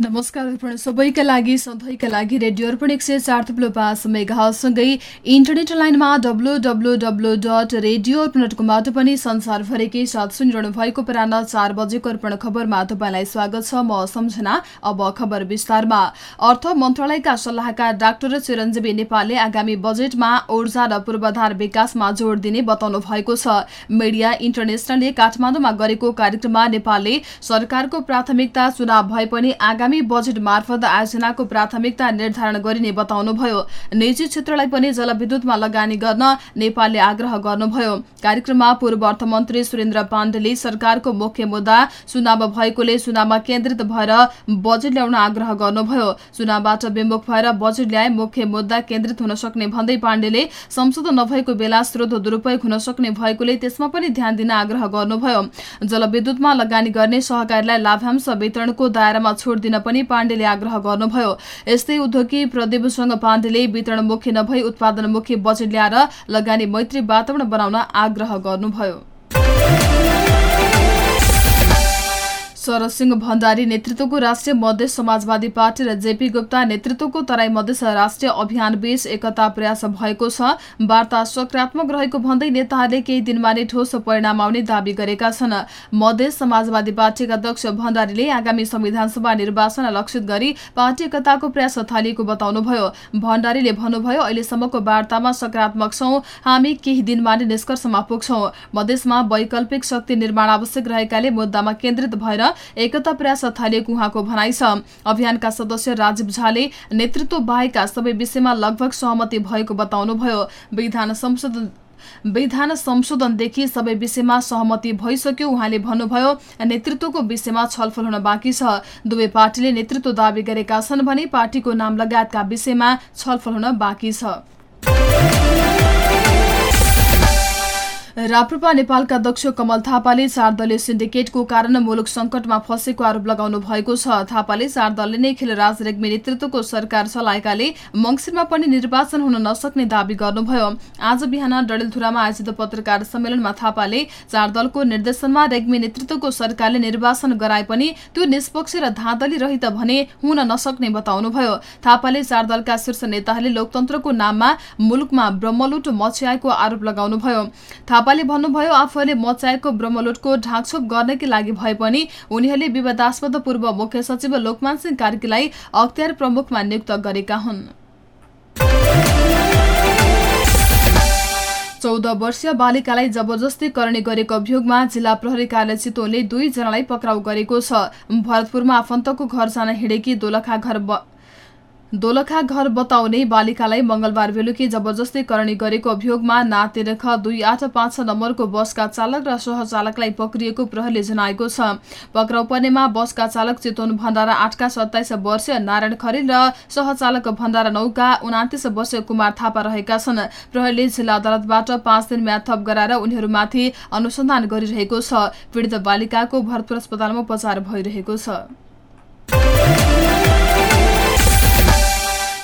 नमस्कार अर्पण सबैका लागि सधैँका लागि रेडियो अर्पण एक सय चार थुप्लो पाँच मेगासँगै इन्टरनेट लाइनमा W W W dot radio Arpan dot कमबाट पनि संसारभरिकै साथ सुनिरहनु भएको पुरानो चार बजेको अर्पण खबरमा तपाईँलाई स्वागत छ। म सम्झना अब खबर विस्तारमा। अर्थ मन्त्रालयका सल्लाहकार डाक्टर चिरञ्जीवी नेपालले आगामी बजेटमा ऊर्जा र पूर्वाधार विकासमा जोड़ दिने बताउनु भएको छ। मिडिया इन्टरनेसनलले काठमाडौँमा गरेको कार्यक्रममा नेपालले सरकारको प्राथमिकता चुनाव भए पनि आगामी बजेट मार्फत आयोजनाको प्राथमिकता निर्धारण गरिने बताउनुभयो। निजी क्षेत्रलाई पनि जलविद्युतमा लगानी गर्न नेपालले आग्रह गर्नुभयो। कार्यक्रममा पूर्व अर्थमन्त्री सुरेन्द्र पाण्डेले सरकारको मुख्य मुद्दा चुनाव भएकोले चुनावमा केन्द्रित भएर बजेट ल्याउन आग्रह गर्नुभयो। चुनावबाट विमुख भएर बजेट ल्याए मुख्य मुद्दा केन्द्रित हुन सक्ने भन्दै पाण्डेले संशोधन नभएको बेला स्रोत दुरूपयोग हुन सक्ने भएकोले त्यसमा पनि ध्यान दिन आग्रह गर्नुभयो। जलविद्युतमा लगानी गर्ने सहकारीलाई लाभांश वितरणको दायरामा छोड दिन पनि पाण्डेले आग्रह गर्नुभयो। यस्तै उद्योगी प्रदीपसँग पाण्डेले वितरणमुखी नभई उत्पादनमुखी बजेट ल्याएर लगानी मैत्री वातावरण बनाउन आग्रह गर्नुभयो। शरद भण्डारी नेतृत्वको राष्ट्रिय मधेस समाजवादी पार्टी र जेपी गुप्ता नेतृत्वको तराई मधेस राष्ट्रिय अभियान बीच एकता प्रयास भएको छ। वार्ता सकारात्मक रहेको भन्दै नेताहरूले केही दिनमा नै ठोस परिणाम आउने दावी गरेका छन्। मधेस समाजवादी पार्टीका अध्यक्ष भण्डारीले आगामी संविधानसभा निर्वाचन लक्षित गरी पार्टी एकताको प्रयास थालिएको बताउनुभयो। भण्डारीले भन्नुभयो अहिलेसम्मको वार्तामा सकारात्मक छौं हामी केही दिनमा नै निष्कर्षमा पुग्छौं। मधेसमा वैकल्पिक शक्ति निर्माण आवश्यक रहेकाले मुद्दामा केन्द्रित भएर एकता प्रयास थालिएको उहाँको भनाइ छ। अभियानका सदस्य राजीव झाले नेतृत्व बाहेकका सबै विषयमा लगभग सहमति भएको बताउनुभयो। विधान संशोधन विधान संशोधनदेखि सबै विषयमा सहमति भइसक्यो उहाँले भन्नुभयो नेतृत्वको विषयमा छलफल हुन बाँकी छ। दुवै पार्टीले नेतृत्व दावी गरेका छन् भने पार्टीको नाम लगायतका विषयमा छलफल हुन बाँकी छ। राप्रपा नेपालका अध्यक्ष कमल थापाले चार दलीय सिन्डिकेटको कारण मुलुक संकटमा फँसेको आरोप लगाउनु भएको छ। थापाले चार दलले नै खेलराज रेग्मी नेतृत्वको सरकार चलाएकाले मङ्सिरमा पनि निर्वाचन हुन नसक्ने दावी गर्नुभयो। आज बिहान डडेलधुरामा आयोजित पत्रकार सम्मेलनमा थापाले चार दलको निर्देशनमा रेग्मी नेतृत्वको सरकारले निर्वाचन गराए पनि त्यो निष्पक्ष र धाँधली रहित भने हुन नसक्ने बताउनुभयो। थापाले चार दलका शीर्ष नेताहरूले लोकतन्त्रको नाममा मुलुकमा ब्रह्मलुट मच्याएको आरोप लगाउनुभयो। थापाले भन्नुभयो आफूहरूले मचाएको ब्रह्मलुटको ढाकछोप गर्नकै लागि भए पनि उनीहरूले विवादास्पद पूर्व मुख्य सचिव लोकमान सिंह कार्कीलाई अख्तियार प्रमुखमा नियुक्त गरेका हुन्। चौध वर्षीय बालिकालाई जबरजस्ती करणे गरेको अभियोगमा जिल्ला प्रहरी कार्यालय चितवनले दुईजनालाई पक्राउ गरेको छ। भरतपुरमा आफन्तको घर जान हिँडेकी दोलखा घर दोलखा घर बताउने बालिकालाई मंगलबार बेलुकी जबरजस्ती करणी गरेको अभियोगमा नातेरख दुई आठ पाँच छ नम्बरको बसका चालक र सहचालकलाई पक्रिएको प्रहरीले जनाएको छ। पक्राउ पर्नेमा बसका चालक चितवन भण्डारा आठका सत्ताइस वर्षीय नारायण खरेल र सहचालक भण्डारा नौका उनातिस वर्षीय कुमार थापा रहेका छन्। प्रहरीले जिल्ला अदालतबाट पाँच दिन म्याद थप गराएर उनीहरूमाथि अनुसन्धान गरिरहेको छ। पीड़ित बालिकाको भरतपुर अस्पतालमा उपचार भइरहेको छ।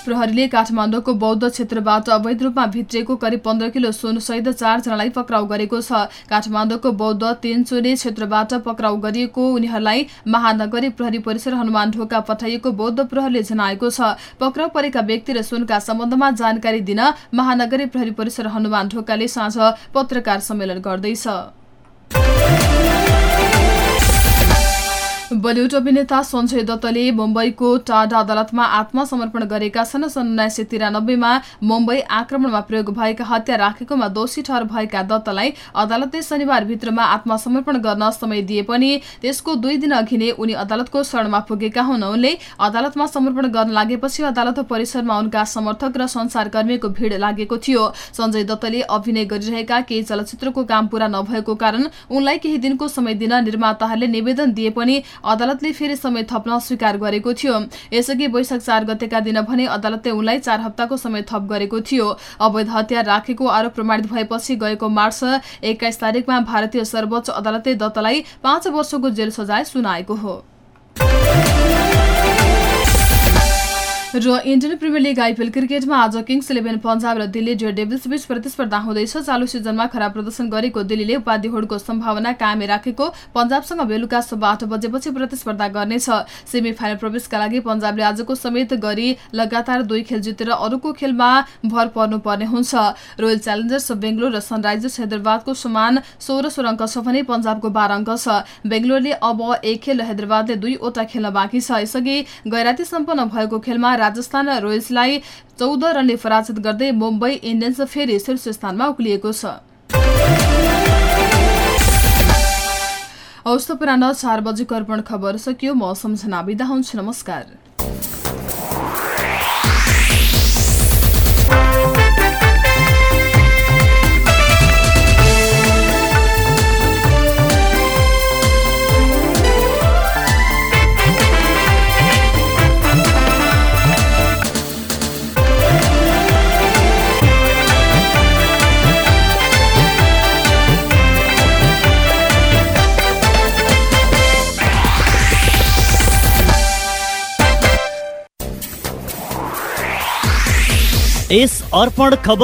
प्रहरीले काठमाडौँको बौद्ध क्षेत्रबाट अवैध रूपमा भित्रिएको करिब पन्ध्र किलो सुन सहित चारजनालाई पक्राउ गरेको छ। काठमाडौँको बौद्ध तीनचुरे क्षेत्रबाट पक्राउ गरिएको उनीहरूलाई महानगरी प्रहरी परिसर हनुमान ढोका पठाइएको बौद्ध प्रहरीले जनाएको छ। पक्राउ परेका व्यक्ति र सुनका सम्बन्धमा जानकारी दिन महानगरी प्रहरी परिसर हनुमान ढोकाले साँझ पत्रकार सम्मेलन गर्दैछ। बलिउड अभिनेता सञ्जय दत्तले मुम्बईको टाडा अदालतमा आत्मसमर्पण गरेका छन्। सन् उन्नाइस सय तिरानब्बेमा मुम्बई आक्रमणमा प्रयोग भएका हत्या राखेकोमा दोषी ठहर भएका दत्तलाई अदालतले शनिबार भित्रमा आत्मसमर्पण गर्न समय दिए पनि त्यसको दुई दिन अघि नै उनी अदालतको शरणमा पुगेका हुन्। उनले अदालतमा समर्पण गर्न लागेपछि अदालत परिसरमा उनका समर्थक र संसारकर्मीको भीड़ लागेको थियो। सञ्जय दत्तले अभिनय गरिरहेका केही चलचित्रको काम पूरा नभएको कारण उनलाई केही दिनको समय दिन निर्माताहरूले निवेदन दिए पनि अदालतले फेरि समय थप्न स्वीकार गरेको थियो। यसअघि वैशाख चार गतेका दिन भने अदालतले उनलाई चार हप्ताको समय थप गरेको थियो। अवैध हतियार राखेको आरोप प्रमाणित भएपछि गएको मार्च एक्काइस तारिकमा भारतीय सर्वोच्च अदालतले दत्तलाई पाँच वर्षको जेल सजाय सुनाएको हो। र इन्डियन प्रिमियर लिग आइपिएल क्रिकेटमा आज किङ्स इलेभेन पन्जाब र दिल्ली डेयर डेभिल्स बीच प्रतिस्पर्धा हुँदैछ। चालु सिजनमा खराब प्रदर्शन गरेको दिल्लीले उपाधि होडको सम्भावना कायमै राखेको पन्जाबसँग बेलुका सुब्बा आठ बजेपछि प्रतिस्पर्धा गर्नेछ। सेमी फाइनल प्रवेशका लागि पन्जाबले आजको समेत गरी लगातार दुई खेल जितेर अरूको खेलमा भर पर्नुपर्ने हुन्छ। रोयल च्यालेन्जर्स बेङ्गलोर र सनराइजर्स हैदराबादको समान सोह्र सोह्र अङ्क छ भने पन्जाबको बाह्र अङ्क छ। बेङ्गलोरले अब एक खेल र हैदराबादले दुईवटा खेल्न बाँकी छ। यसअघि गैराती सम्पन्न भएको खेलमा राजस्थान रोयल्सलाई चौध रनले पराजित गर्दै मुम्बई इन्डियन्स फेरि शीर्ष स्थानमा उक्लिएको छ। हौस् पुरानो चार बजेको अर्पण खबर सकियो। म सम्झना बिदा हुन्छु। नमस्कार। यस अर्पण खबर